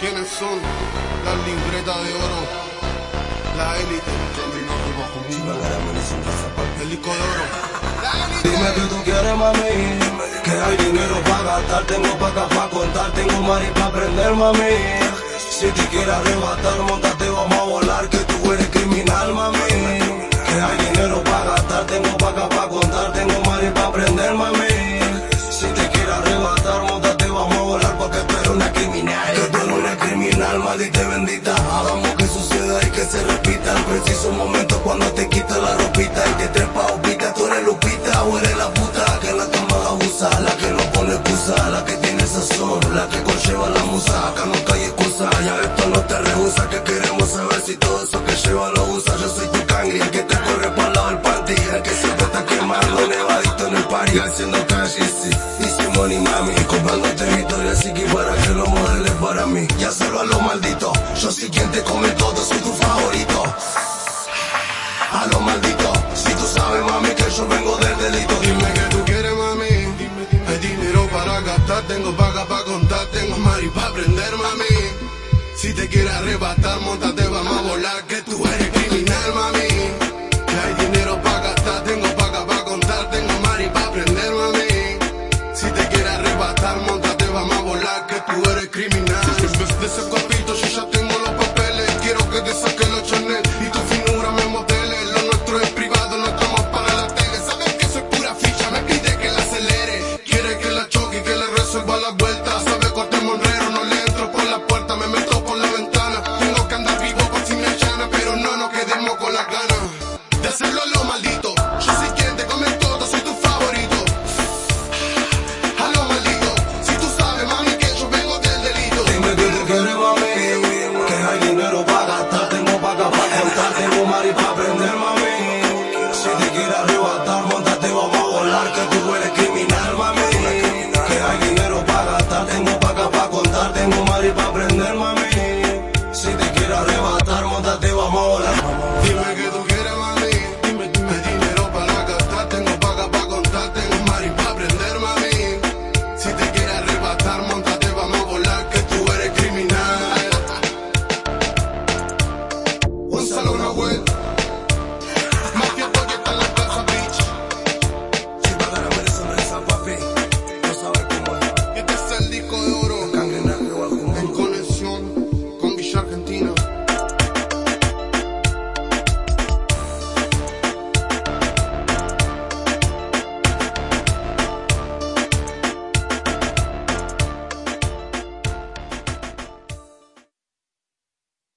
¿Quiénes son? Las libretas de oro, la élite, el disco de oro. Dime que tú quieres, mami. Que hay dinero para gastar, tengo pa' acá pa' contar, tengo mari pa' prender, mami. Si te quieres arrebatar, montate, vamos a volar, que tú eres criminal, mami. Maldita y bendita. Hagamos que suceda y que se repita en preciso momento cuando te quita la ropita y te trepa opita. Tú eres Lupita o eres la puta que en la cama abusa, la que no pone excusa, la que tiene sazón, la que conlleva la musa. Acá no hay excusa, ya esto no te rehúsa, que queremos saber si todo eso que lleva lo usa. Yo soy tu cangri, el que te corre para el lado del panty, el que siempre está quemando, nevadito en el party, haciendo cash easy. Mami, comprándote Victoria Siki para que lo modeles para mí. Ya solo a lo maldito, yo soy quien te come todo, soy tu favorito. A lo maldito, si tú sabes, mami, que yo vengo del delito. Dime que tú quieres, mami. Hay dinero para gastar, tengo paga para contar, tengo mari para prender, mami. Si te quieres arrebatar, montate, vamos a volar, que tú eres